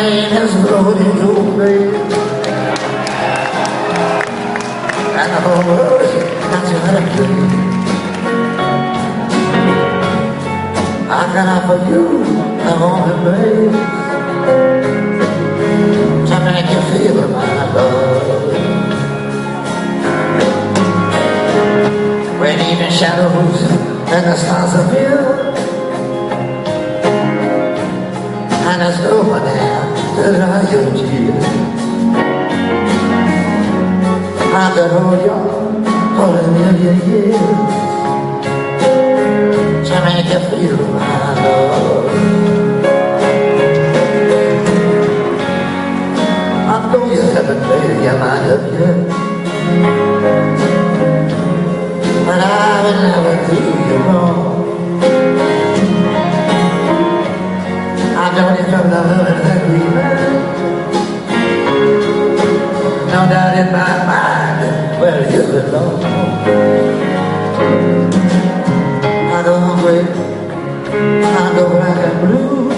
rain has loaded your grave. And the whole world has another key. I can offer you the only place to make you feel my love. When even shadows and the stars appear. And there's no one there to dry your tears. I could hold you for a million years to make you feel my love. I know you haven't made your mind up yet, but I would never do you wrong. I know you from the we met. No doubt in my mind where you belong. I go hungry, I go black and blue.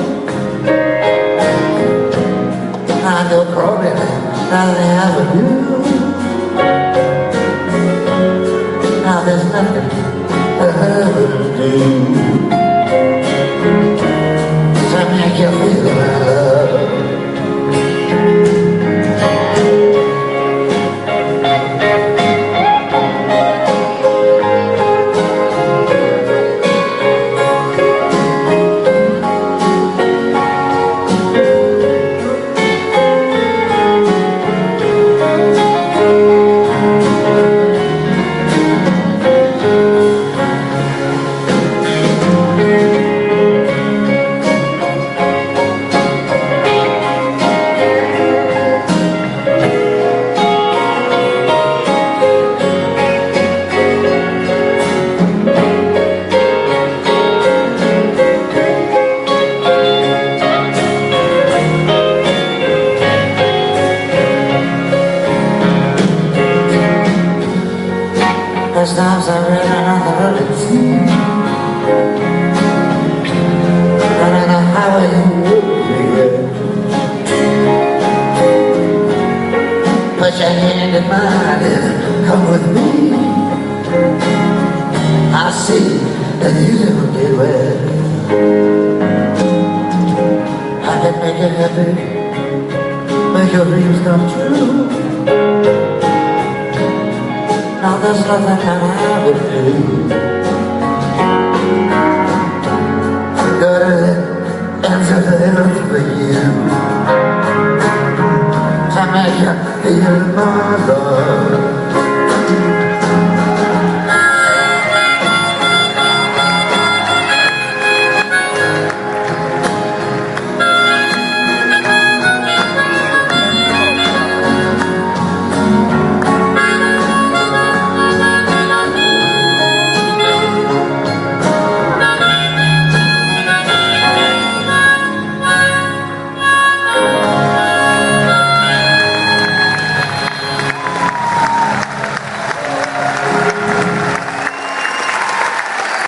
I go crawling down the avenue. Now there's nothing to heaven do make times I've written on the I you would be Put your hand in mine and come with me. I see that you never did well. I can make you happy Make your dreams come true now there's nothing that I would do Gotta answer the earth for you To make you feel my love